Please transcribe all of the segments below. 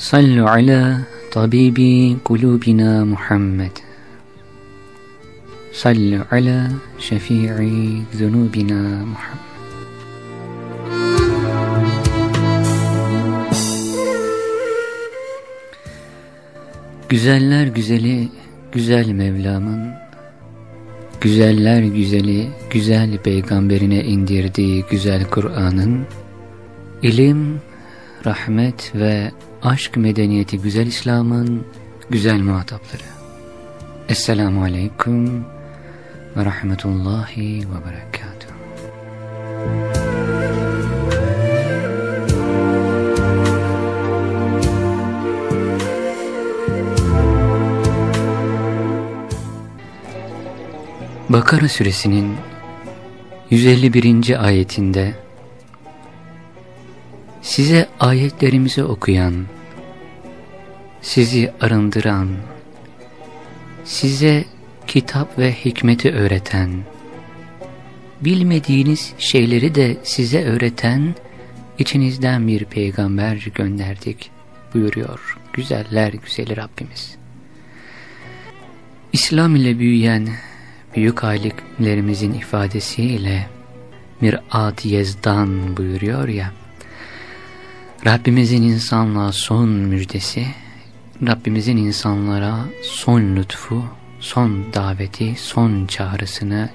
Sallu ala tabibi kulubina Muhammed Sallu ala şefii zunubina Muhammed Güzeller güzeli güzel Mevlam'ın. Güzeller güzeli güzel peygamberine indirdiği güzel Kur'an'ın ilim, rahmet ve aşk medeniyeti güzel İslam'ın güzel muhatapları. Esselamu Aleyküm ve Rahmetullahi ve Berekatuhu. Bakara suresinin 151. ayetinde Size ayetlerimizi okuyan, sizi arındıran, size kitap ve hikmeti öğreten, bilmediğiniz şeyleri de size öğreten içinizden bir peygamber gönderdik buyuruyor güzeller güzeli Rabbimiz. İslam ile büyüyen büyük alimlerimizin ifadesiyle mirat yezdan buyuruyor ya, Rabbimizin insanlığa son müjdesi, Rabbimizin insanlara son lütfu, son daveti, son çağrısını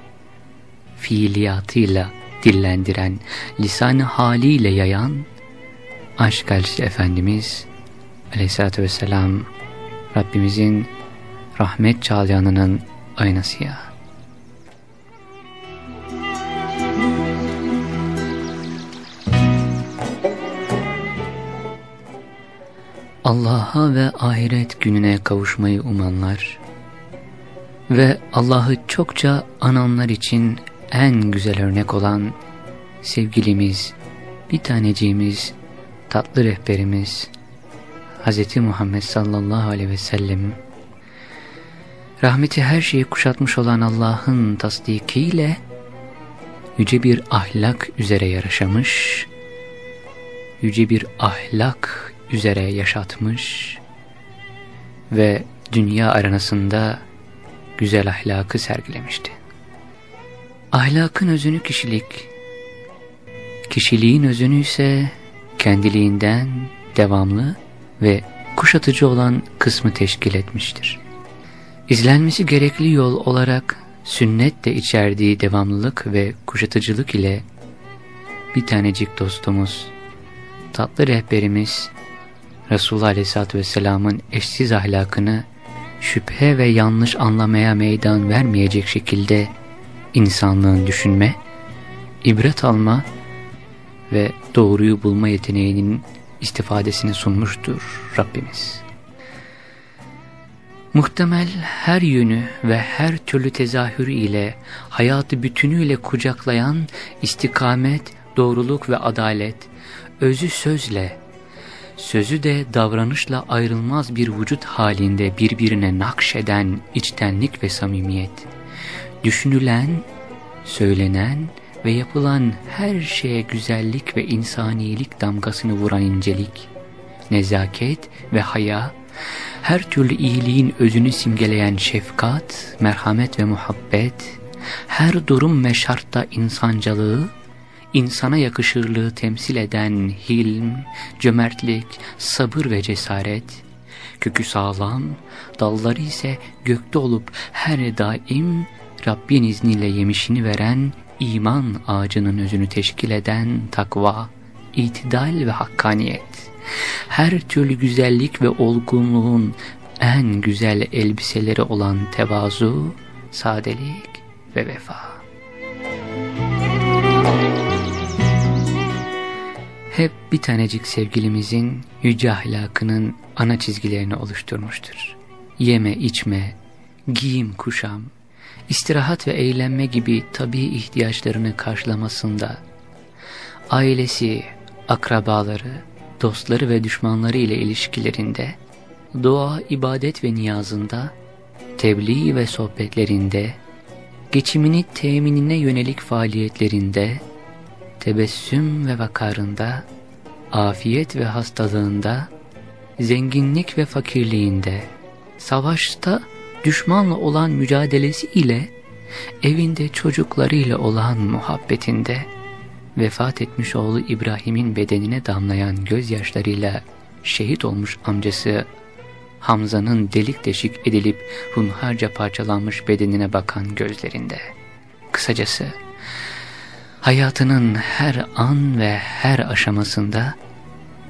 fiiliyatıyla dillendiren, lisan haliyle yayan aşk elçisi Efendimiz aleyhissalatü vesselam Rabbimizin rahmet çağlayanının aynası ya. Allah'a ve ahiret gününe kavuşmayı umanlar ve Allah'ı çokça ananlar için en güzel örnek olan sevgilimiz, bir taneciğimiz, tatlı rehberimiz Hz. Muhammed sallallahu aleyhi ve sellem rahmeti her şeyi kuşatmış olan Allah'ın tasdikiyle yüce bir ahlak üzere yaşamış, yüce bir ahlak üzere yaşatmış ve dünya aranasında güzel ahlakı sergilemişti. Ahlakın özünü kişilik, kişiliğin özünü ise kendiliğinden devamlı ve kuşatıcı olan kısmı teşkil etmiştir. İzlenmesi gerekli yol olarak sünnet de içerdiği devamlılık ve kuşatıcılık ile bir tanecik dostumuz, tatlı rehberimiz Resulullah Aleyhisselatü Vesselam'ın eşsiz ahlakını şüphe ve yanlış anlamaya meydan vermeyecek şekilde insanlığın düşünme, ibret alma ve doğruyu bulma yeteneğinin istifadesini sunmuştur Rabbimiz. Muhtemel her yönü ve her türlü tezahürü ile hayatı bütünüyle kucaklayan istikamet, doğruluk ve adalet, özü sözle, sözü de davranışla ayrılmaz bir vücut halinde birbirine nakşeden içtenlik ve samimiyet, düşünülen, söylenen ve yapılan her şeye güzellik ve insaniyelik damgasını vuran incelik, nezaket ve haya, her türlü iyiliğin özünü simgeleyen şefkat, merhamet ve muhabbet, her durum ve şartta insancalığı, insana yakışırlığı temsil eden hilm, cömertlik, sabır ve cesaret, kökü sağlam, dalları ise gökte olup her daim Rabbin izniyle yemişini veren iman ağacının özünü teşkil eden takva, itidal ve hakkaniyet, her türlü güzellik ve olgunluğun en güzel elbiseleri olan tevazu, sadelik ve vefa. Hep bir tanecik sevgilimizin yüce ahlakının ana çizgilerini oluşturmuştur. Yeme, içme, giyim, kuşam, istirahat ve eğlenme gibi tabi ihtiyaçlarını karşılamasında, ailesi, akrabaları, dostları ve düşmanları ile ilişkilerinde, dua, ibadet ve niyazında, tebliğ ve sohbetlerinde, geçimini teminine yönelik faaliyetlerinde, tebessüm ve vakarında, afiyet ve hastalığında, zenginlik ve fakirliğinde, savaşta düşmanla olan mücadelesi ile, evinde çocuklarıyla olan muhabbetinde, vefat etmiş oğlu İbrahim'in bedenine damlayan gözyaşlarıyla şehit olmuş amcası Hamza'nın delik deşik edilip hunharca parçalanmış bedenine bakan gözlerinde. Kısacası hayatının her an ve her aşamasında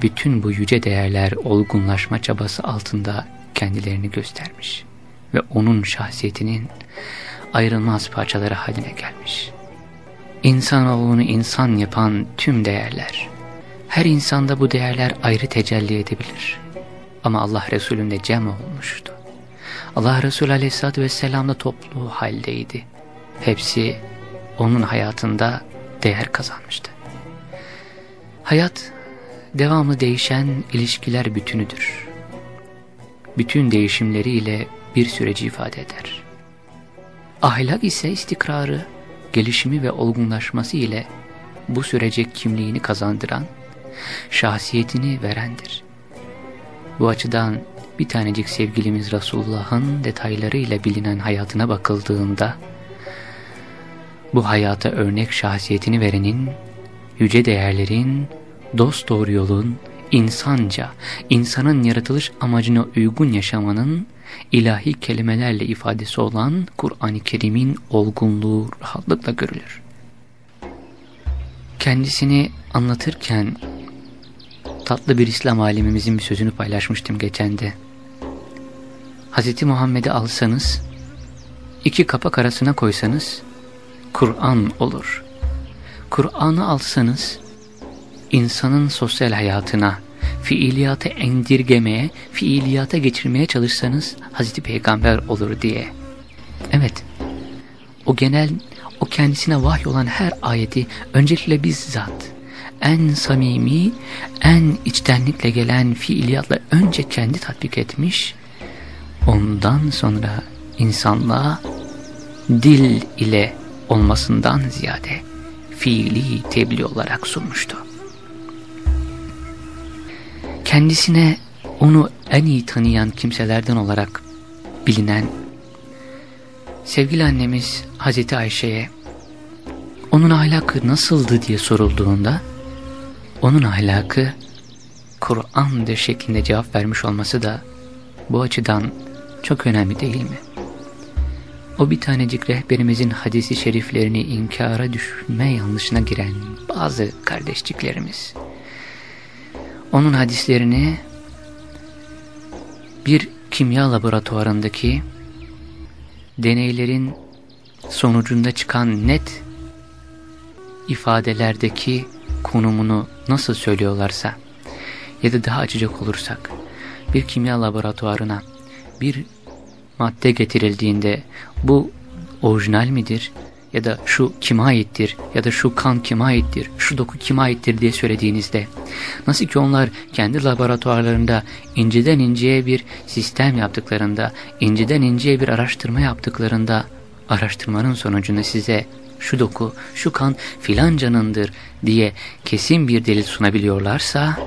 bütün bu yüce değerler olgunlaşma çabası altında kendilerini göstermiş ve onun şahsiyetinin ayrılmaz parçaları haline gelmiş. İnsanoğlunu insan yapan tüm değerler, her insanda bu değerler ayrı tecelli edebilir. Ama Allah Resulü'nde cem olmuştu. Allah Resulü Aleyhisselatü Vesselam'da toplu haldeydi. Hepsi onun hayatında değer kazanmıştı. Hayat, devamlı değişen ilişkiler bütünüdür. Bütün değişimleriyle bir süreci ifade eder. Ahlak ise istikrarı, gelişimi ve olgunlaşması ile bu sürece kimliğini kazandıran, şahsiyetini verendir. Bu açıdan bir tanecik sevgilimiz Resulullah'ın detaylarıyla bilinen hayatına bakıldığında, bu hayata örnek şahsiyetini verenin, yüce değerlerin, dost doğru yolun, insanca, insanın yaratılış amacına uygun yaşamanın, ilahi kelimelerle ifadesi olan Kur'an-ı Kerim'in olgunluğu rahatlıkla görülür. Kendisini anlatırken tatlı bir İslam alimimizin bir sözünü paylaşmıştım geçen de. Hz. Muhammed'i alsanız, iki kapak arasına koysanız, Kur'an olur. Kur'an'ı alsanız, insanın sosyal hayatına, fiiliyata endirgemeye, fiiliyata geçirmeye çalışsanız Hazreti Peygamber olur diye. Evet, o genel, o kendisine vahy olan her ayeti öncelikle bizzat, en samimi, en içtenlikle gelen fiiliyatla önce kendi tatbik etmiş, ondan sonra insanlığa dil ile olmasından ziyade fiili tebliğ olarak sunmuştu. Kendisine onu en iyi tanıyan kimselerden olarak bilinen sevgili annemiz Hazreti Ayşe'ye onun ahlakı nasıldı diye sorulduğunda onun ahlakı Kur'an'dır şeklinde cevap vermiş olması da bu açıdan çok önemli değil mi? O bir tanecik rehberimizin hadisi şeriflerini inkara düşme yanlışına giren bazı kardeşçiklerimiz. Onun hadislerini bir kimya laboratuvarındaki deneylerin sonucunda çıkan net ifadelerdeki konumunu nasıl söylüyorlarsa ya da daha açacak olursak bir kimya laboratuvarına bir madde getirildiğinde bu orijinal midir? Ya da şu kime aittir? Ya da şu kan kime aittir, şu doku kime aittir diye söylediğinizde nasıl ki onlar kendi laboratuvarlarında inceden inceye bir sistem yaptıklarında, inceden inceye bir araştırma yaptıklarında araştırmanın sonucunda size şu doku, şu kan filancanındır diye kesin bir delil sunabiliyorlarsa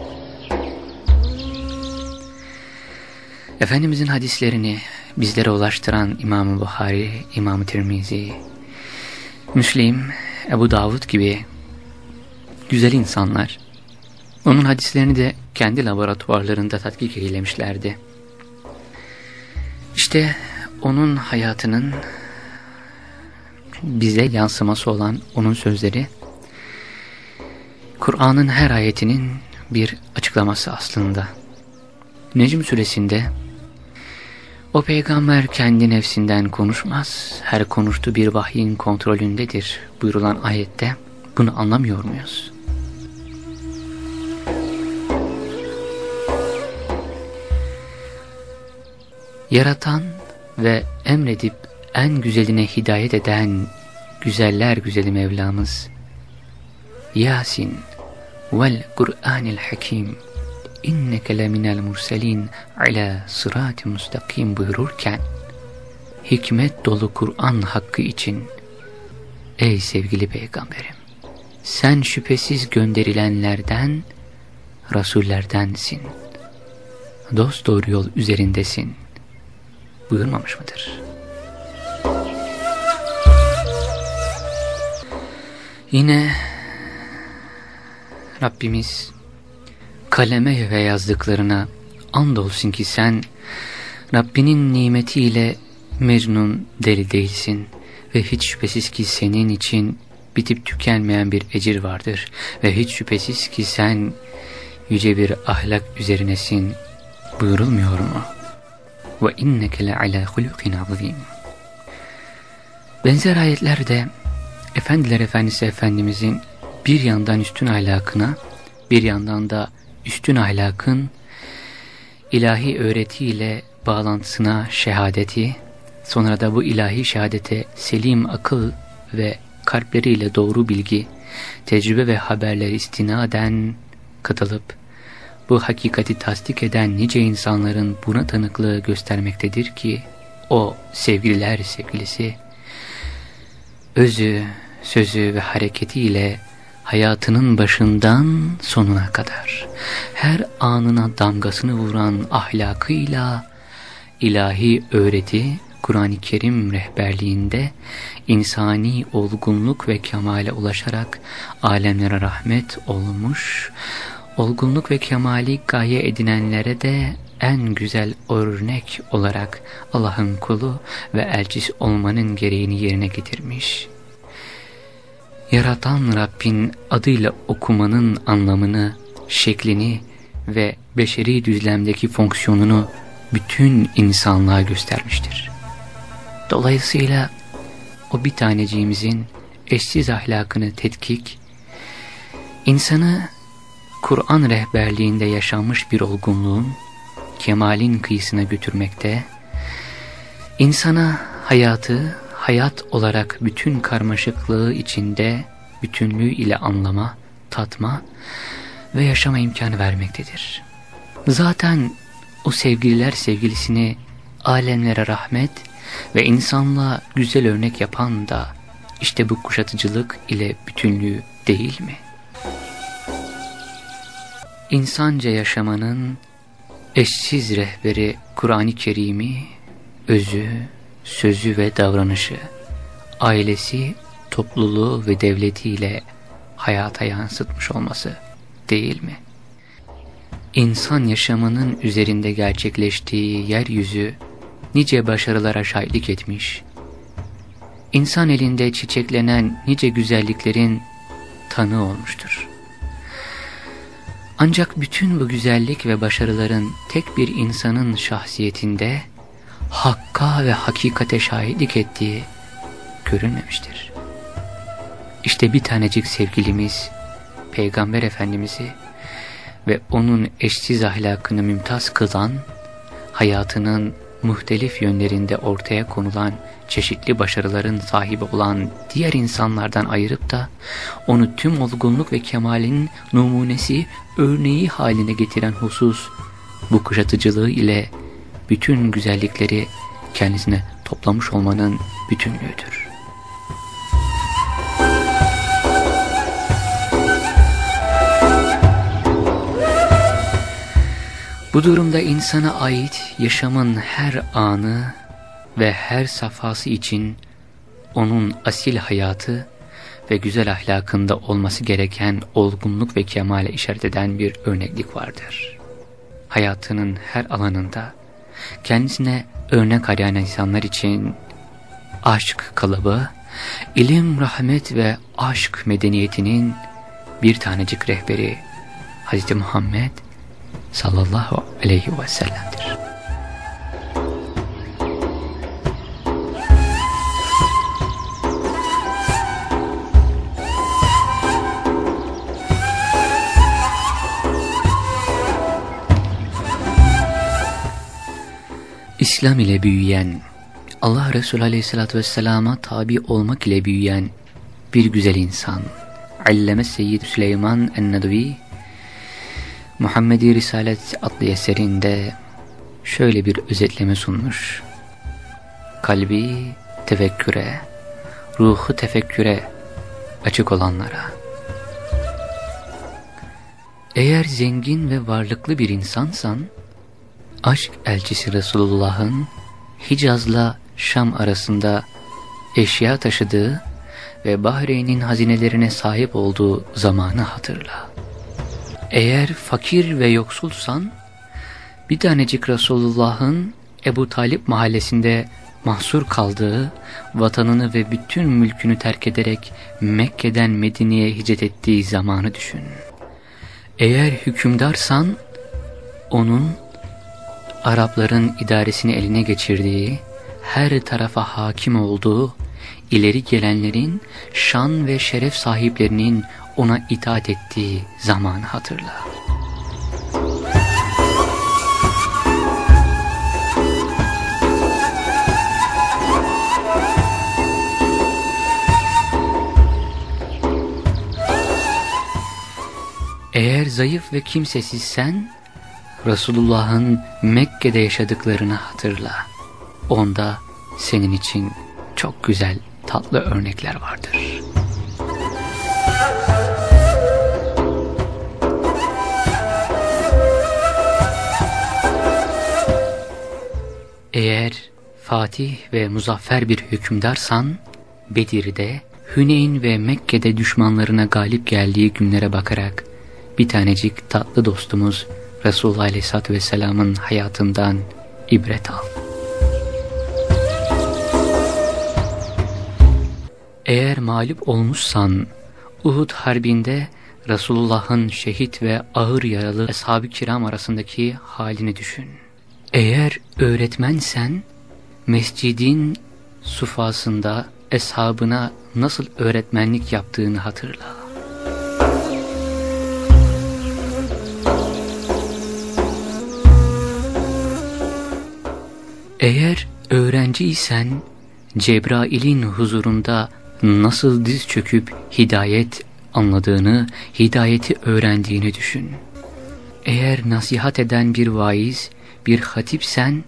Efendimizin hadislerini bizlere ulaştıran İmam-ı Buhari, İmam-ı Tirmizi, Müslim, Ebu Davud gibi güzel insanlar onun hadislerini de kendi laboratuvarlarında tatkik eylemişlerdi. İşte onun hayatının bize yansıması olan onun sözleri Kur'an'ın her ayetinin bir açıklaması aslında. Necm suresinde o peygamber kendi nefsinden konuşmaz. Her konuştu bir vahyin kontrolündedir buyurulan ayette bunu anlamıyor muyuz? Yaratan ve emredip en güzeline hidayet eden güzeller güzeli Mevlamız Yasin vel Kur'anil Hakim inneke leminel murselin ala sırat-ı müstakim buyururken hikmet dolu Kur'an hakkı için ey sevgili peygamberim sen şüphesiz gönderilenlerden rasullerdensin dost doğru yol üzerindesin buyurmamış mıdır? Yine Rabbimiz kaleme ve yazdıklarına andolsun ki sen Rabbinin nimetiyle mecnun deli değilsin ve hiç şüphesiz ki senin için bitip tükenmeyen bir ecir vardır ve hiç şüphesiz ki sen yüce bir ahlak üzerinesin buyurulmuyor mu? Ve inneke le ala hulukin azim. Benzer ayetlerde Efendiler Efendisi Efendimizin bir yandan üstün ahlakına, bir yandan da üstün ahlakın ilahi öğretiyle bağlantısına şehadeti, sonra da bu ilahi şehadete selim akıl ve kalpleriyle doğru bilgi, tecrübe ve haberler istinaden katılıp, bu hakikati tasdik eden nice insanların buna tanıklığı göstermektedir ki, o sevgililer sevgilisi, özü, sözü ve hareketiyle hayatının başından sonuna kadar her anına damgasını vuran ahlakıyla ilahi öğreti Kur'an-ı Kerim rehberliğinde insani olgunluk ve kemale ulaşarak alemlere rahmet olmuş, olgunluk ve kemali gaye edinenlere de en güzel örnek olarak Allah'ın kulu ve elçisi olmanın gereğini yerine getirmiş. Yaratan Rabbin adıyla okumanın anlamını, şeklini ve beşeri düzlemdeki fonksiyonunu bütün insanlığa göstermiştir. Dolayısıyla o bir taneciğimizin eşsiz ahlakını tetkik, insanı Kur'an rehberliğinde yaşanmış bir olgunluğun, kemalin kıyısına götürmekte, insana hayatı hayat olarak bütün karmaşıklığı içinde bütünlüğü ile anlama, tatma ve yaşama imkanı vermektedir. Zaten o sevgililer sevgilisini alemlere rahmet ve insanlığa güzel örnek yapan da işte bu kuşatıcılık ile bütünlüğü değil mi? İnsanca yaşamanın eşsiz rehberi Kur'an-ı Kerim'i, özü, sözü ve davranışı, ailesi, topluluğu ve devletiyle hayata yansıtmış olması değil mi? İnsan yaşamının üzerinde gerçekleştiği yeryüzü nice başarılara şahitlik etmiş, insan elinde çiçeklenen nice güzelliklerin tanı olmuştur. Ancak bütün bu güzellik ve başarıların tek bir insanın şahsiyetinde hakka ve hakikate şahitlik ettiği görünmemiştir. İşte bir tanecik sevgilimiz Peygamber Efendimiz'i ve onun eşsiz ahlakını mümtaz kılan, hayatının muhtelif yönlerinde ortaya konulan çeşitli başarıların sahibi olan diğer insanlardan ayırıp da onu tüm olgunluk ve kemalin numunesi, örneği haline getiren husus bu kuşatıcılığı ile bütün güzellikleri kendisine toplamış olmanın bütünlüğüdür. Bu durumda insana ait yaşamın her anı ve her safhası için onun asil hayatı ve güzel ahlakında olması gereken olgunluk ve kemale işaret eden bir örneklik vardır. Hayatının her alanında kendisine örnek arayan insanlar için aşk kalıbı, ilim, rahmet ve aşk medeniyetinin bir tanecik rehberi Hz. Muhammed sallallahu aleyhi ve sellem'dir. İslam ile büyüyen, Allah Resulü Aleyhisselatü Vesselam'a tabi olmak ile büyüyen bir güzel insan. Alleme Seyyid Süleyman Ennedvi, Muhammedi Risalet adlı eserinde şöyle bir özetleme sunmuş. Kalbi tefekküre, ruhu tefekküre açık olanlara. Eğer zengin ve varlıklı bir insansan, aşk elçisi Resulullah'ın Hicaz'la Şam arasında eşya taşıdığı ve Bahreyn'in hazinelerine sahip olduğu zamanı hatırla. Eğer fakir ve yoksulsan, bir tanecik Resulullah'ın Ebu Talip mahallesinde mahsur kaldığı, vatanını ve bütün mülkünü terk ederek Mekke'den Medine'ye hicret ettiği zamanı düşün. Eğer hükümdarsan, onun Arapların idaresini eline geçirdiği, her tarafa hakim olduğu, ileri gelenlerin şan ve şeref sahiplerinin ona itaat ettiği zamanı hatırla. Eğer zayıf ve kimsesizsen, Resulullah'ın Mekke'de yaşadıklarını hatırla. Onda senin için çok güzel, tatlı örnekler vardır. Eğer Fatih ve muzaffer bir hükümdarsan, Bedir'de, Hüneyn ve Mekke'de düşmanlarına galip geldiği günlere bakarak bir tanecik tatlı dostumuz Resulullah Aleyhisselatü Vesselam'ın hayatından ibret al. Eğer mağlup olmuşsan Uhud Harbi'nde Resulullah'ın şehit ve ağır yaralı ashab-ı kiram arasındaki halini düşün. Eğer öğretmensen mescidin sufasında eshabına nasıl öğretmenlik yaptığını hatırla. Eğer öğrenciysen Cebrail'in huzurunda nasıl diz çöküp hidayet anladığını, hidayeti öğrendiğini düşün. Eğer nasihat eden bir vaiz, bir hatipsen,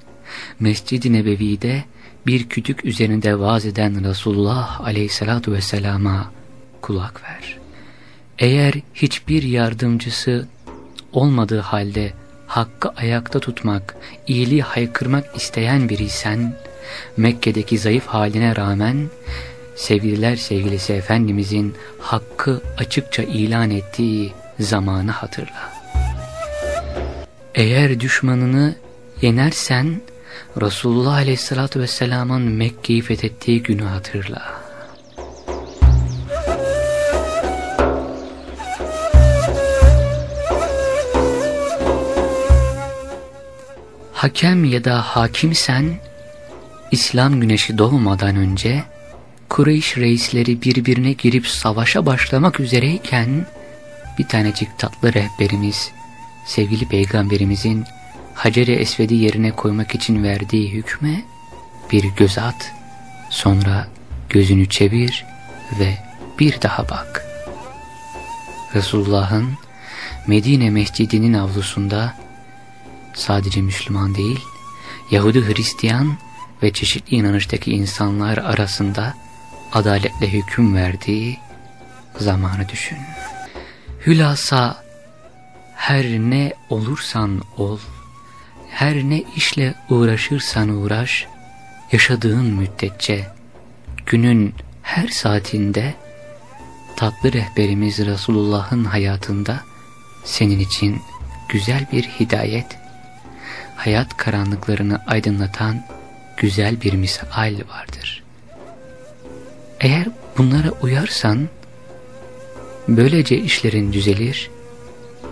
Mescid-i Nebevi'de bir kütük üzerinde vaaz eden Resulullah aleyhissalatu vesselama kulak ver. Eğer hiçbir yardımcısı olmadığı halde hakkı ayakta tutmak, iyiliği haykırmak isteyen biriysen, Mekke'deki zayıf haline rağmen, sevgililer sevgilisi Efendimizin hakkı açıkça ilan ettiği zamanı hatırla. Eğer düşmanını yenersen, Resulullah Aleyhisselatü Vesselam'ın Mekke'yi fethettiği günü hatırla. Hakem ya da hakimsen, İslam güneşi doğmadan önce, Kureyş reisleri birbirine girip savaşa başlamak üzereyken, bir tanecik tatlı rehberimiz, sevgili peygamberimizin Hacer-i Esved'i yerine koymak için verdiği hükme bir göz at, sonra gözünü çevir ve bir daha bak. Resulullah'ın Medine Mescidi'nin avlusunda sadece Müslüman değil, Yahudi Hristiyan ve çeşitli inanıştaki insanlar arasında adaletle hüküm verdiği zamanı düşün. Hülasa her ne olursan ol, her ne işle uğraşırsan uğraş, yaşadığın müddetçe, günün her saatinde, tatlı rehberimiz Resulullah'ın hayatında senin için güzel bir hidayet hayat karanlıklarını aydınlatan güzel bir misal vardır. Eğer bunlara uyarsan, böylece işlerin düzelir,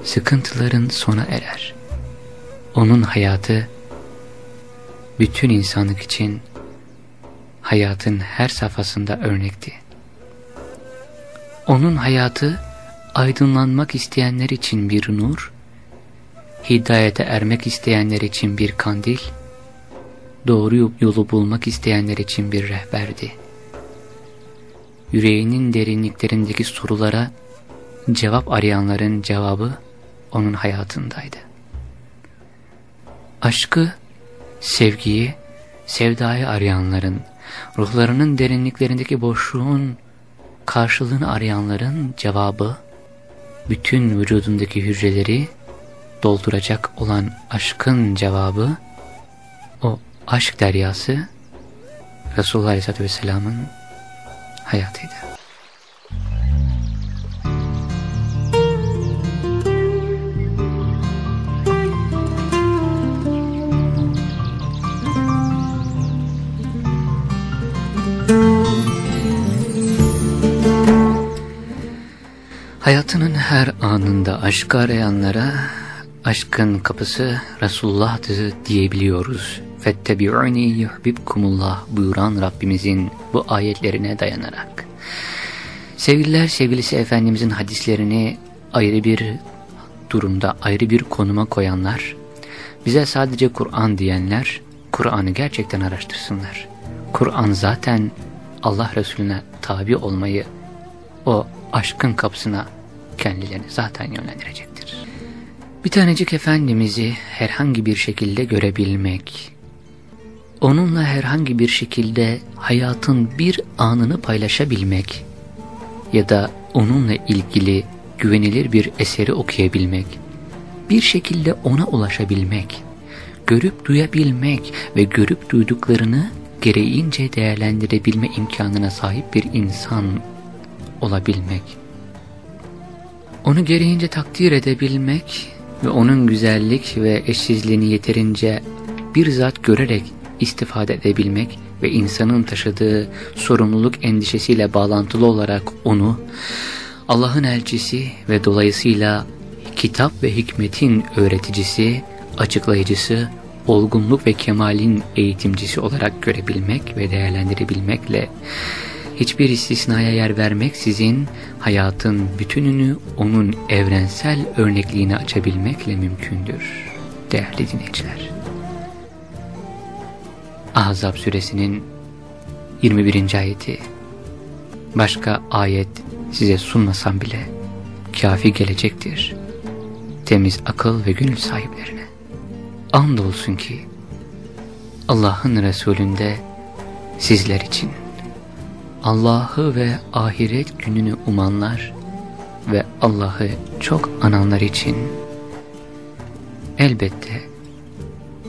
sıkıntıların sona erer. Onun hayatı, bütün insanlık için hayatın her safhasında örnekti. Onun hayatı, aydınlanmak isteyenler için bir nur, hidayete ermek isteyenler için bir kandil, doğru yolu bulmak isteyenler için bir rehberdi. Yüreğinin derinliklerindeki sorulara cevap arayanların cevabı onun hayatındaydı. Aşkı, sevgiyi, sevdayı arayanların, ruhlarının derinliklerindeki boşluğun karşılığını arayanların cevabı, bütün vücudundaki hücreleri dolduracak olan aşkın cevabı, o aşk deryası Resulullah Aleyhisselatü Vesselam'ın hayatıydı. Hayatının her anında aşk arayanlara aşkın kapısı Resulullah'tı diyebiliyoruz. Fettebi'uni yuhbibkumullah buyuran Rabbimizin bu ayetlerine dayanarak. Sevgililer sevgilisi Efendimizin hadislerini ayrı bir durumda, ayrı bir konuma koyanlar, bize sadece Kur'an diyenler, Kur'an'ı gerçekten araştırsınlar. Kur'an zaten Allah Resulüne tabi olmayı, o aşkın kapısına kendilerini zaten yönlendirecektir. Bir tanecik Efendimiz'i herhangi bir şekilde görebilmek, onunla herhangi bir şekilde hayatın bir anını paylaşabilmek ya da onunla ilgili güvenilir bir eseri okuyabilmek, bir şekilde ona ulaşabilmek, görüp duyabilmek ve görüp duyduklarını gereğince değerlendirebilme imkanına sahip bir insan olabilmek. Onu gereğince takdir edebilmek ve onun güzellik ve eşsizliğini yeterince bir zat görerek istifade edebilmek ve insanın taşıdığı sorumluluk endişesiyle bağlantılı olarak onu Allah'ın elçisi ve dolayısıyla kitap ve hikmetin öğreticisi, açıklayıcısı, olgunluk ve kemalin eğitimcisi olarak görebilmek ve değerlendirebilmekle hiçbir istisnaya yer vermek sizin hayatın bütününü onun evrensel örnekliğini açabilmekle mümkündür değerli dinleyiciler. Ahzab suresinin 21. ayeti Başka ayet size sunmasam bile kafi gelecektir. Temiz akıl ve gönül sahiplerine. Andolsun ki Allah'ın Resulünde sizler için Allah'ı ve ahiret gününü umanlar ve Allah'ı çok ananlar için elbette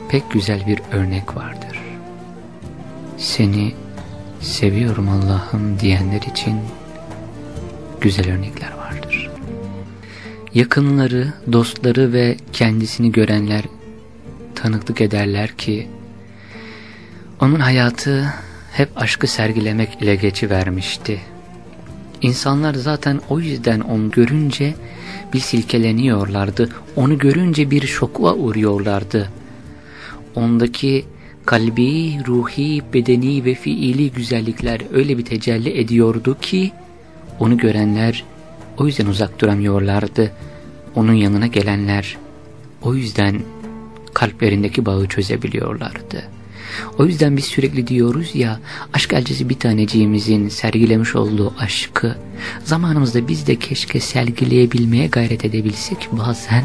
pek güzel bir örnek vardır. Seni seviyorum Allah'ım diyenler için güzel örnekler vardır. Yakınları, dostları ve kendisini görenler tanıklık ederler ki onun hayatı hep aşkı sergilemek ile geçivermişti. İnsanlar zaten o yüzden onu görünce bir silkeleniyorlardı. Onu görünce bir şokla uğruyorlardı. Ondaki kalbi, ruhi, bedeni ve fiili güzellikler öyle bir tecelli ediyordu ki onu görenler o yüzden uzak duramıyorlardı. Onun yanına gelenler o yüzden kalplerindeki bağı çözebiliyorlardı. O yüzden biz sürekli diyoruz ya aşk elçisi bir taneciğimizin sergilemiş olduğu aşkı zamanımızda biz de keşke sergileyebilmeye gayret edebilsek bazen.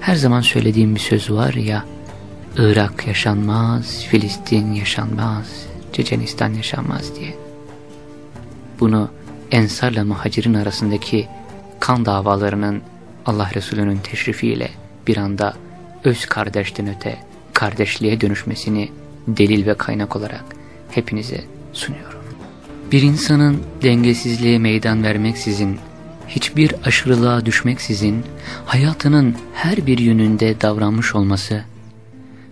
Her zaman söylediğim bir söz var ya Irak yaşanmaz, Filistin yaşanmaz, Çeçenistan yaşanmaz diye. Bunu Ensar'la Muhacir'in arasındaki kan davalarının Allah Resulü'nün teşrifiyle bir anda öz kardeşten öte kardeşliğe dönüşmesini delil ve kaynak olarak hepinize sunuyorum. Bir insanın dengesizliğe meydan vermeksizin, hiçbir aşırılığa düşmeksizin hayatının her bir yönünde davranmış olması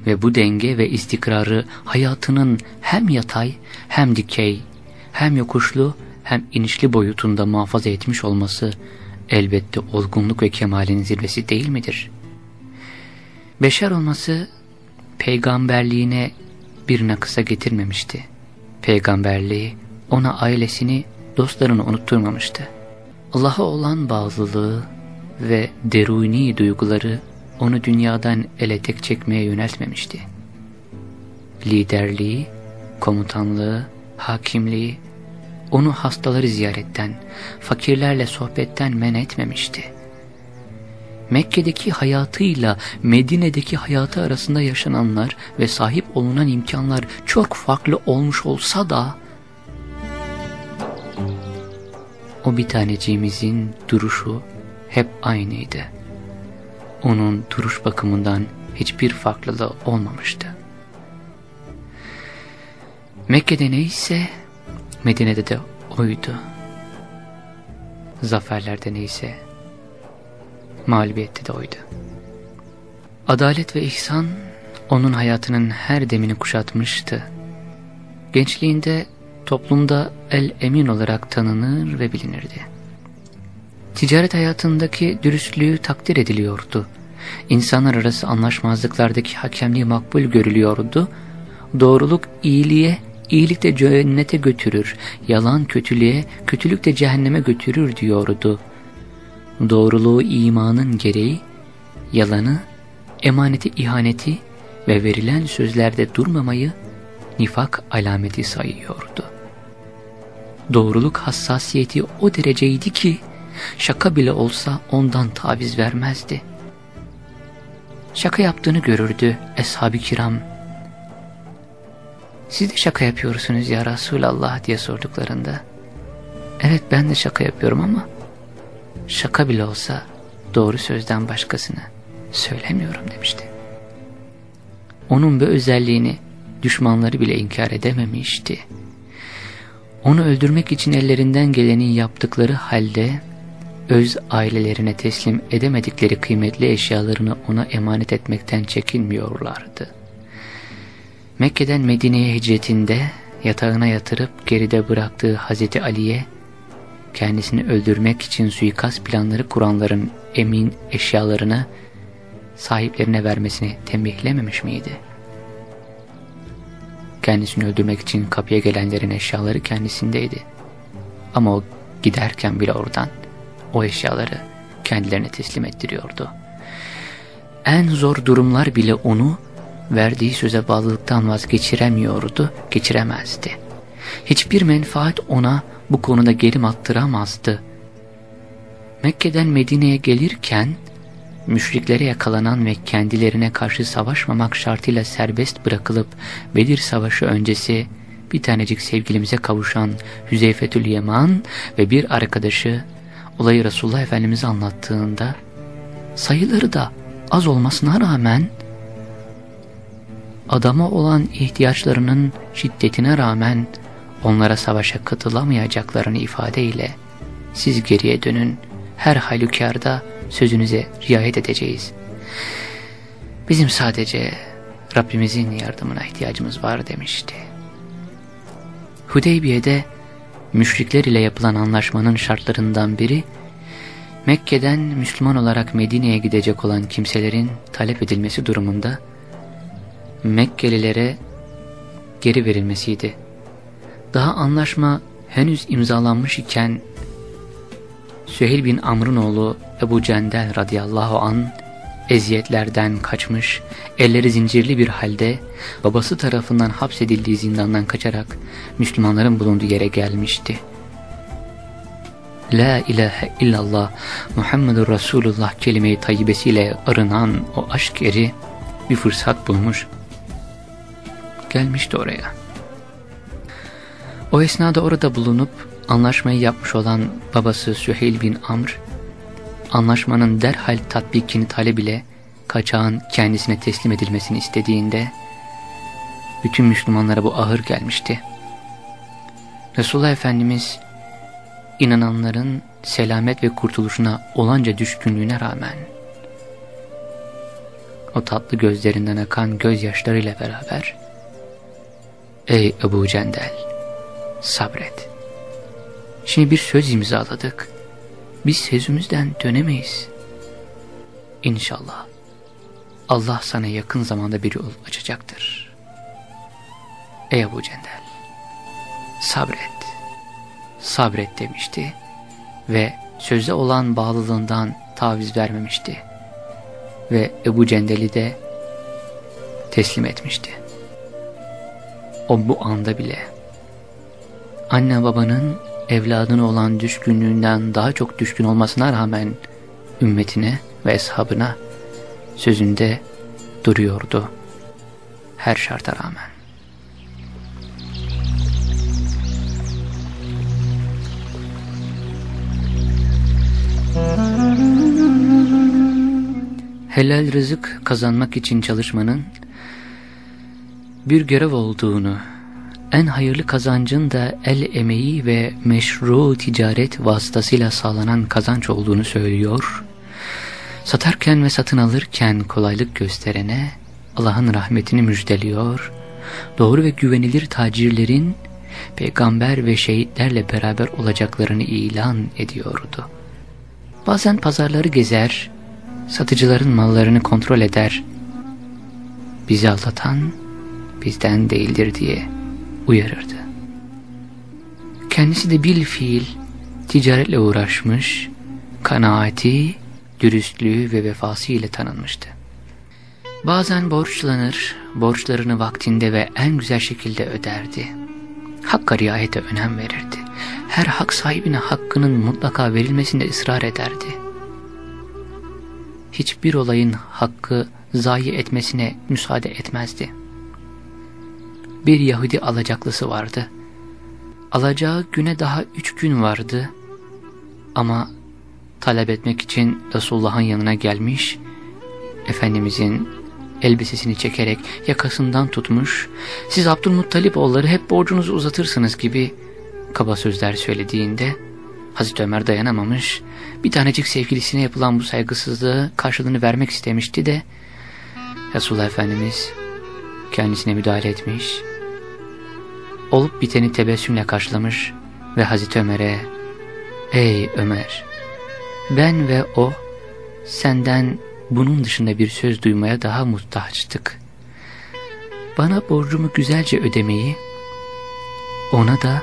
ve bu denge ve istikrarı hayatının hem yatay hem dikey, hem yokuşlu hem inişli boyutunda muhafaza etmiş olması elbette olgunluk ve kemalin zirvesi değil midir? Beşer olması peygamberliğine bir nakısa getirmemişti. Peygamberliği ona ailesini, dostlarını unutturmamıştı. Allah'a olan bağlılığı ve deruni duyguları onu dünyadan ele tek çekmeye yöneltmemişti. liderliği, komutanlığı, hakimliği, onu hastaları ziyaretten, fakirlerle sohbetten men etmemişti. Mekke'deki hayatıyla Medine'deki hayatı arasında yaşananlar ve sahip olunan imkanlar çok farklı olmuş olsa da o bir taneciğimizin duruşu hep aynıydı. Onun duruş bakımından hiçbir farklılığı olmamıştı. Mekke'de neyse Medine'de de oydu. Zaferlerde neyse mağlubiyette de oydu. Adalet ve ihsan onun hayatının her demini kuşatmıştı. Gençliğinde toplumda el-emin olarak tanınır ve bilinirdi. Ticaret hayatındaki dürüstlüğü takdir ediliyordu. İnsanlar arası anlaşmazlıklardaki hakemliği makbul görülüyordu. Doğruluk iyiliğe, iyilik de cennete götürür, yalan kötülüğe, kötülük de cehenneme götürür diyordu. Doğruluğu imanın gereği, yalanı, emaneti ihaneti ve verilen sözlerde durmamayı nifak alameti sayıyordu. Doğruluk hassasiyeti o dereceydi ki, şaka bile olsa ondan taviz vermezdi. Şaka yaptığını görürdü eshab-ı kiram. Siz de şaka yapıyorsunuz ya Resulallah diye sorduklarında. Evet ben de şaka yapıyorum ama şaka bile olsa doğru sözden başkasını söylemiyorum demişti. Onun bu özelliğini düşmanları bile inkar edememişti. Onu öldürmek için ellerinden geleni yaptıkları halde öz ailelerine teslim edemedikleri kıymetli eşyalarını ona emanet etmekten çekinmiyorlardı. Mekke'den Medine'ye hicretinde yatağına yatırıp geride bıraktığı Hazreti Ali'ye kendisini öldürmek için suikast planları kuranların emin eşyalarını sahiplerine vermesini tembihlememiş miydi? Kendisini öldürmek için kapıya gelenlerin eşyaları kendisindeydi. Ama o giderken bile oradan o eşyaları kendilerine teslim ettiriyordu. En zor durumlar bile onu verdiği söze bağlılıktan vazgeçiremiyordu, geçiremezdi. Hiçbir menfaat ona bu konuda gerim attıramazdı. Mekke'den Medine'ye gelirken müşriklere yakalanan ve kendilerine karşı savaşmamak şartıyla serbest bırakılıp Bedir Savaşı öncesi bir tanecik sevgilimize kavuşan Hüzeyfetül Yaman ve bir arkadaşı olayı Resulullah Efendimiz'e anlattığında sayıları da az olmasına rağmen adama olan ihtiyaçlarının şiddetine rağmen onlara savaşa katılamayacaklarını ifadeyle siz geriye dönün her halükarda sözünüze riayet edeceğiz. Bizim sadece Rabbimizin yardımına ihtiyacımız var demişti. Hudeybiye'de müşrikler ile yapılan anlaşmanın şartlarından biri, Mekke'den Müslüman olarak Medine'ye gidecek olan kimselerin talep edilmesi durumunda, Mekkelilere geri verilmesiydi. Daha anlaşma henüz imzalanmış iken, Süheyl bin Amr'ın oğlu Ebu Cendel radıyallahu an eziyetlerden kaçmış, elleri zincirli bir halde babası tarafından hapsedildiği zindandan kaçarak Müslümanların bulunduğu yere gelmişti. La ilahe illallah Muhammedur Resulullah kelime-i tayyibesiyle arınan o aşk eri bir fırsat bulmuş. Gelmişti oraya. O esnada orada bulunup anlaşmayı yapmış olan babası Süheyl bin Amr anlaşmanın derhal tatbikini talep ile kaçağın kendisine teslim edilmesini istediğinde bütün Müslümanlara bu ağır gelmişti. Resulullah Efendimiz inananların selamet ve kurtuluşuna olanca düşkünlüğüne rağmen o tatlı gözlerinden akan gözyaşlarıyla beraber Ey Ebu Cendel sabret. Şimdi bir söz imzaladık biz sözümüzden dönemeyiz. İnşallah Allah sana yakın zamanda bir yol açacaktır. Ey Ebu Cendel sabret, sabret demişti ve söze olan bağlılığından taviz vermemişti ve Ebu Cendel'i de teslim etmişti. o bu anda bile. Anne babanın evladına olan düşkünlüğünden daha çok düşkün olmasına rağmen ümmetine ve eshabına sözünde duruyordu her şarta rağmen. Helal rızık kazanmak için çalışmanın bir görev olduğunu, en hayırlı kazancın da el emeği ve meşru ticaret vasıtasıyla sağlanan kazanç olduğunu söylüyor. Satarken ve satın alırken kolaylık gösterene Allah'ın rahmetini müjdeliyor. Doğru ve güvenilir tacirlerin peygamber ve şehitlerle beraber olacaklarını ilan ediyordu. Bazen pazarları gezer, satıcıların mallarını kontrol eder. Bizi aldatan bizden değildir diye uyarırdı. Kendisi de bil fiil ticaretle uğraşmış, kanaati, dürüstlüğü ve vefası ile tanınmıştı. Bazen borçlanır, borçlarını vaktinde ve en güzel şekilde öderdi. Hakka riayete önem verirdi. Her hak sahibine hakkının mutlaka verilmesinde ısrar ederdi. Hiçbir olayın hakkı zayi etmesine müsaade etmezdi. Bir Yahudi alacaklısı vardı. Alacağı güne daha üç gün vardı ama talep etmek için Resulullah'ın yanına gelmiş, Efendimizin elbisesini çekerek yakasından tutmuş, siz Abdülmuttalip oğulları hep borcunuzu uzatırsınız gibi kaba sözler söylediğinde Hazreti Ömer dayanamamış, bir tanecik sevgilisine yapılan bu saygısızlığı karşılığını vermek istemişti de Resulullah Efendimiz kendisine müdahale etmiş, olup biteni tebessümle karşılamış ve Hazreti Ömer'e ''Ey Ömer, ben ve o senden bunun dışında bir söz duymaya daha muhtaçtık. Bana borcumu güzelce ödemeyi, ona da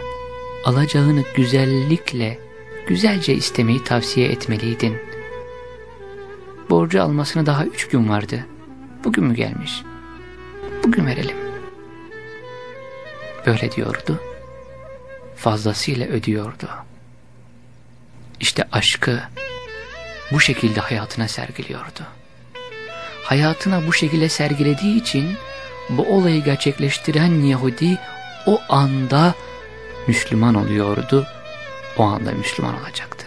alacağını güzellikle, güzelce istemeyi tavsiye etmeliydin. Borcu almasına daha üç gün vardı. Bugün mü gelmiş? Bugün verelim. Böyle diyordu. Fazlasıyla ödüyordu. İşte aşkı bu şekilde hayatına sergiliyordu hayatına bu şekilde sergilediği için bu olayı gerçekleştiren Yahudi o anda Müslüman oluyordu. O anda Müslüman olacaktı.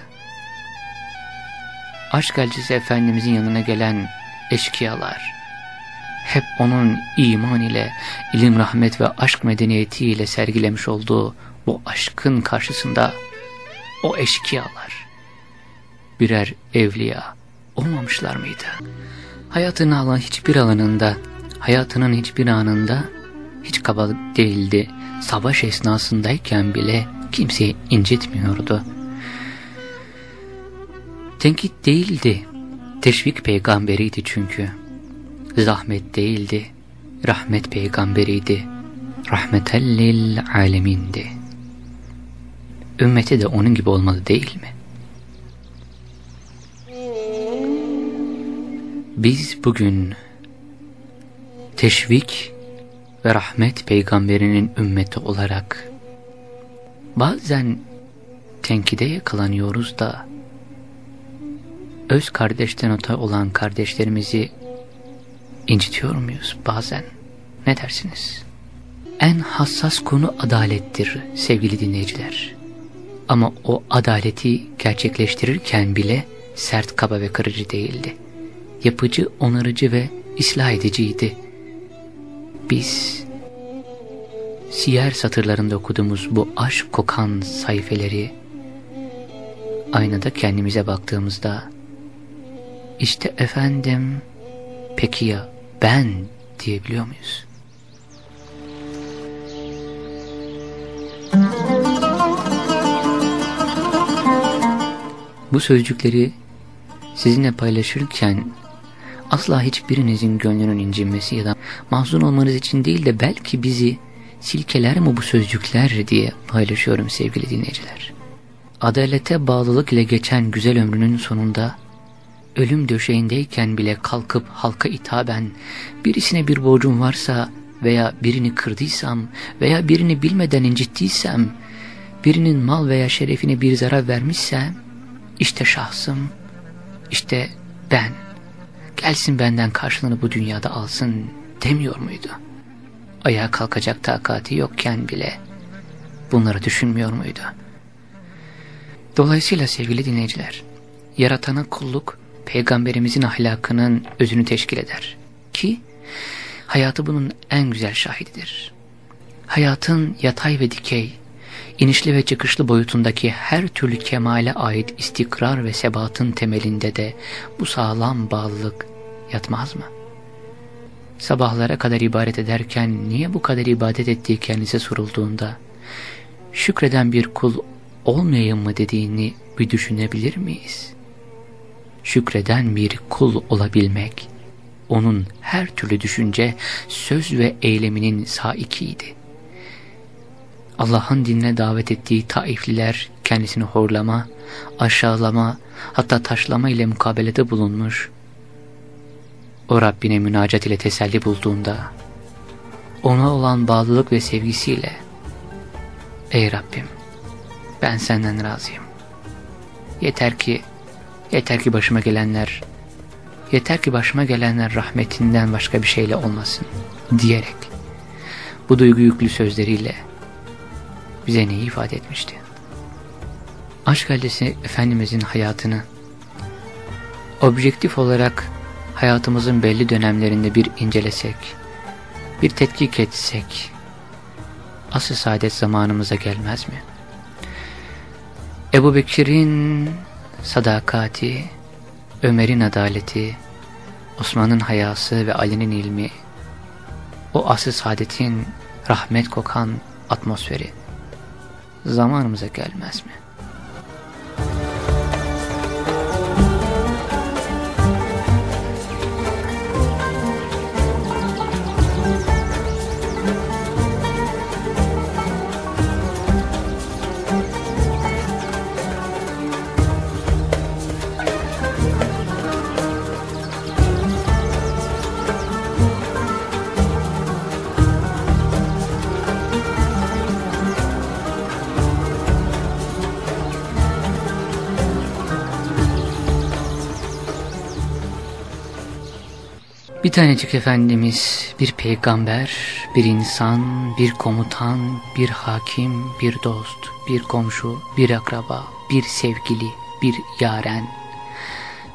Aşk elçisi Efendimizin yanına gelen eşkıyalar hep onun iman ile, ilim, rahmet ve aşk medeniyeti ile sergilemiş olduğu bu aşkın karşısında o eşkıyalar birer evliya olmamışlar mıydı? Hayatının alan hiçbir alanında, hayatının hiçbir anında hiç kaba değildi. Savaş esnasındayken bile kimseyi incitmiyordu. Tenkit değildi, teşvik peygamberiydi çünkü. Zahmet değildi, rahmet peygamberiydi. Rahmetellil alemindi. Ümmeti de onun gibi olmalı değil mi? Biz bugün teşvik ve rahmet peygamberinin ümmeti olarak bazen tenkide yakalanıyoruz da öz kardeşten öte olan kardeşlerimizi incitiyor muyuz bazen? Ne dersiniz? En hassas konu adalettir sevgili dinleyiciler. Ama o adaleti gerçekleştirirken bile sert kaba ve kırıcı değildi yapıcı, onarıcı ve ıslah ediciydi. Biz siyer satırlarında okuduğumuz bu aşk kokan sayfeleri aynada kendimize baktığımızda işte efendim peki ya ben diyebiliyor muyuz? Bu sözcükleri sizinle paylaşırken asla hiçbirinizin gönlünün incinmesi ya da mahzun olmanız için değil de belki bizi silkeler mi bu sözcükler diye paylaşıyorum sevgili dinleyiciler. Adalete bağlılık ile geçen güzel ömrünün sonunda ölüm döşeğindeyken bile kalkıp halka itaben birisine bir borcum varsa veya birini kırdıysam veya birini bilmeden incittiysem, birinin mal veya şerefine bir zarar vermişsem, işte şahsım, işte ben, gelsin benden karşılığını bu dünyada alsın demiyor muydu? Ayağa kalkacak takati yokken bile bunları düşünmüyor muydu? Dolayısıyla sevgili dinleyiciler, yaratana kulluk, peygamberimizin ahlakının özünü teşkil eder. Ki hayatı bunun en güzel şahididir. Hayatın yatay ve dikey, inişli ve çıkışlı boyutundaki her türlü kemale ait istikrar ve sebatın temelinde de bu sağlam bağlılık yatmaz mı? Sabahlara kadar ibadet ederken niye bu kadar ibadet ettiği kendisi sorulduğunda, şükreden bir kul olmayayım mı dediğini bir düşünebilir miyiz? Şükreden bir kul olabilmek, onun her türlü düşünce, söz ve eyleminin saikiydi. Allah'ın dinine davet ettiği taifliler kendisini horlama, aşağılama, hatta taşlama ile mukabelede bulunmuş. O Rabbine münacat ile teselli bulduğunda, ona olan bağlılık ve sevgisiyle, Ey Rabbim, ben senden razıyım. Yeter ki, yeter ki başıma gelenler, yeter ki başıma gelenler rahmetinden başka bir şeyle olmasın diyerek, bu duygu yüklü sözleriyle bize neyi ifade etmişti? Aşk Hadisi Efendimizin hayatını objektif olarak hayatımızın belli dönemlerinde bir incelesek, bir tetkik etsek, asıl saadet zamanımıza gelmez mi? Ebu Bekir'in sadakati, Ömer'in adaleti, Osman'ın hayası ve Ali'nin ilmi, o asıl saadetin rahmet kokan atmosferi zamanımıza gelmez mi? Bir tanecik Efendimiz, bir peygamber, bir insan, bir komutan, bir hakim, bir dost, bir komşu, bir akraba, bir sevgili, bir yaren.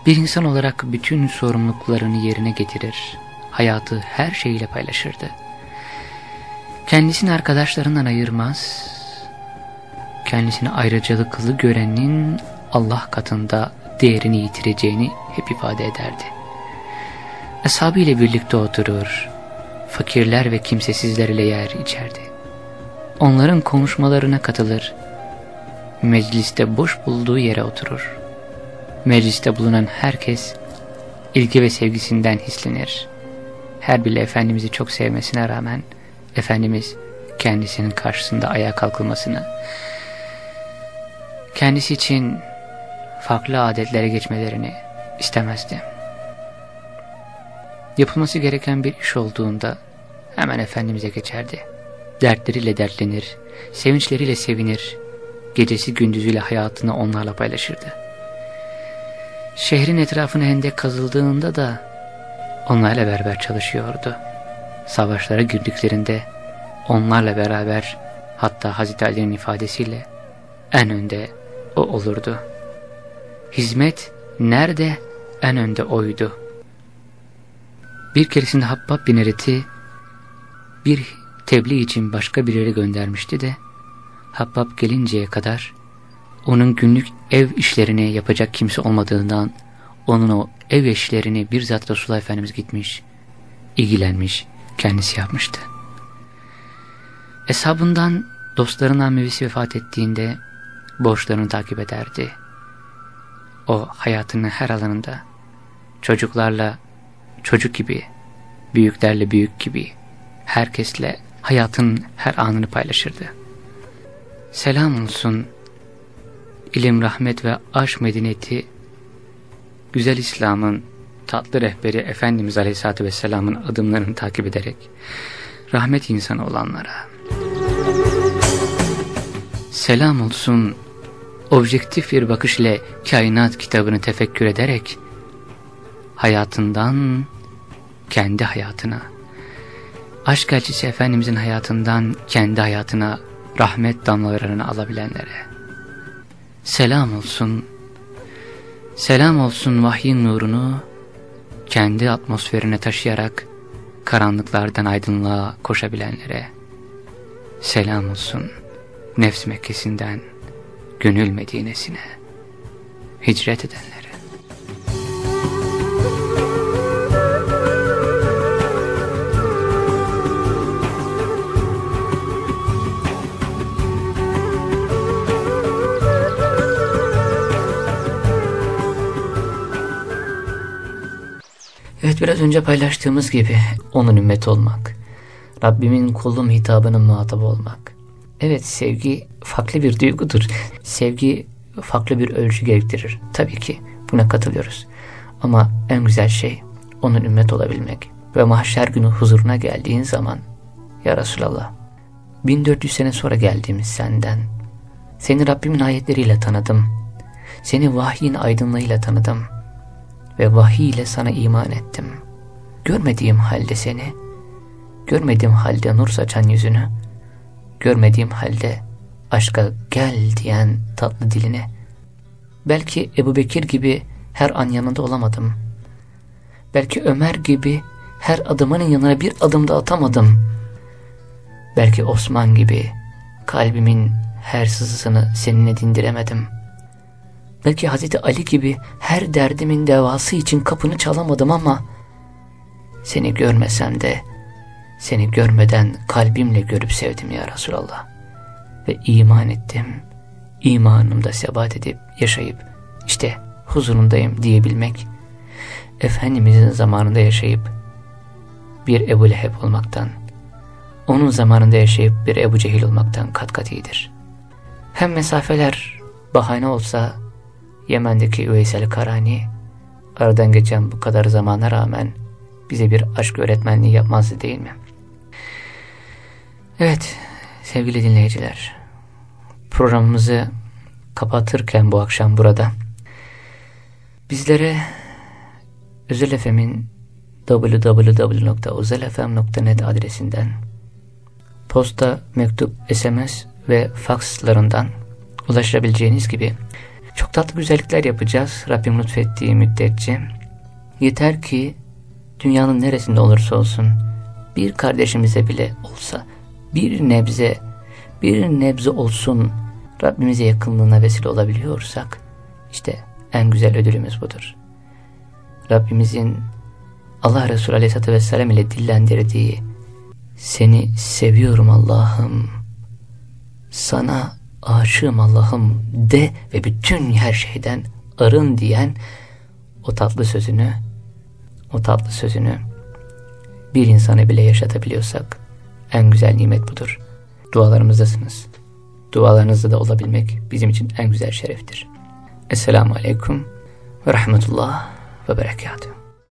Bir insan olarak bütün sorumluluklarını yerine getirir, hayatı her şeyle paylaşırdı. Kendisini arkadaşlarından ayırmaz, kendisini ayrıcalıklı görenin Allah katında değerini yitireceğini hep ifade ederdi. Ashabı ile birlikte oturur, fakirler ve kimsesizler ile yer içerdi. Onların konuşmalarına katılır, mecliste boş bulduğu yere oturur. Mecliste bulunan herkes ilgi ve sevgisinden hislenir. Her biri Efendimiz'i çok sevmesine rağmen Efendimiz kendisinin karşısında ayağa kalkılmasını, kendisi için farklı adetlere geçmelerini istemezdi. Yapılması gereken bir iş olduğunda hemen Efendimiz'e geçerdi. Dertleriyle dertlenir, sevinçleriyle sevinir, gecesi gündüzüyle hayatını onlarla paylaşırdı. Şehrin etrafına hendek kazıldığında da onlarla beraber çalışıyordu. Savaşlara girdiklerinde onlarla beraber hatta Hazreti Ali'nin ifadesiyle en önde o olurdu. Hizmet nerede en önde oydu. Bir keresinde Habbab bin Eret'i bir tebliğ için başka bir yere göndermişti de Habbab gelinceye kadar onun günlük ev işlerini yapacak kimse olmadığından onun o ev işlerini bir zat Resulullah Efendimiz gitmiş, ilgilenmiş, kendisi yapmıştı. Eshabından dostlarından mevisi vefat ettiğinde borçlarını takip ederdi. O hayatının her alanında çocuklarla çocuk gibi, büyüklerle büyük gibi, herkesle hayatın her anını paylaşırdı. Selam olsun, ilim, rahmet ve aşk medeniyeti, güzel İslam'ın tatlı rehberi Efendimiz Aleyhisselatü Vesselam'ın adımlarını takip ederek, rahmet insanı olanlara. Selam olsun objektif bir bakış ile kainat kitabını tefekkür ederek hayatından kendi hayatına, aşk elçisi Efendimizin hayatından kendi hayatına rahmet damlalarını alabilenlere. Selam olsun, selam olsun vahyin nurunu kendi atmosferine taşıyarak karanlıklardan aydınlığa koşabilenlere. Selam olsun nefs Mekkesi'nden gönül Medine'sine hicret edenler. Evet biraz önce paylaştığımız gibi onun ümmeti olmak. Rabbimin kulum hitabının muhatabı olmak. Evet sevgi farklı bir duygudur. Sevgi farklı bir ölçü gerektirir. Tabii ki buna katılıyoruz. Ama en güzel şey onun ümmet olabilmek. Ve mahşer günü huzuruna geldiğin zaman Ya Resulallah 1400 sene sonra geldiğimiz senden seni Rabbimin ayetleriyle tanıdım. Seni vahyin aydınlığıyla tanıdım ve vahiy ile sana iman ettim. Görmediğim halde seni, görmediğim halde nur saçan yüzünü, görmediğim halde aşka gel diyen tatlı diline. Belki Ebu Bekir gibi her an yanında olamadım. Belki Ömer gibi her adımının yanına bir adım da atamadım. Belki Osman gibi kalbimin her sızısını seninle dindiremedim.'' Belki Hazreti Ali gibi her derdimin devası için kapını çalamadım ama seni görmesem de seni görmeden kalbimle görüp sevdim ya Resulallah. Ve iman ettim. İmanımda sebat edip yaşayıp işte huzurundayım diyebilmek Efendimizin zamanında yaşayıp bir Ebu Leheb olmaktan onun zamanında yaşayıp bir Ebu Cehil olmaktan kat kat iyidir. Hem mesafeler bahane olsa Yemen'deki Üveysel Karani, aradan geçen bu kadar zamana rağmen bize bir aşk öğretmenliği yapmazdı değil mi? Evet, sevgili dinleyiciler, programımızı kapatırken bu akşam burada bizlere Özel FM'in www.özelfm.net adresinden posta, mektup, SMS ve fakslarından ulaşabileceğiniz gibi çok tatlı güzellikler yapacağız Rabbim lütfettiği müddetçe. Yeter ki dünyanın neresinde olursa olsun bir kardeşimize bile olsa bir nebze bir nebze olsun Rabbimize yakınlığına vesile olabiliyorsak işte en güzel ödülümüz budur. Rabbimizin Allah Resulü Aleyhisselatü Vesselam ile dillendirdiği seni seviyorum Allah'ım sana aşığım Allah'ım de ve bütün her şeyden arın diyen o tatlı sözünü o tatlı sözünü bir insana bile yaşatabiliyorsak en güzel nimet budur. Dualarımızdasınız. Dualarınızda da olabilmek bizim için en güzel şereftir. Esselamu Aleyküm ve Rahmetullah ve Berekatuhu.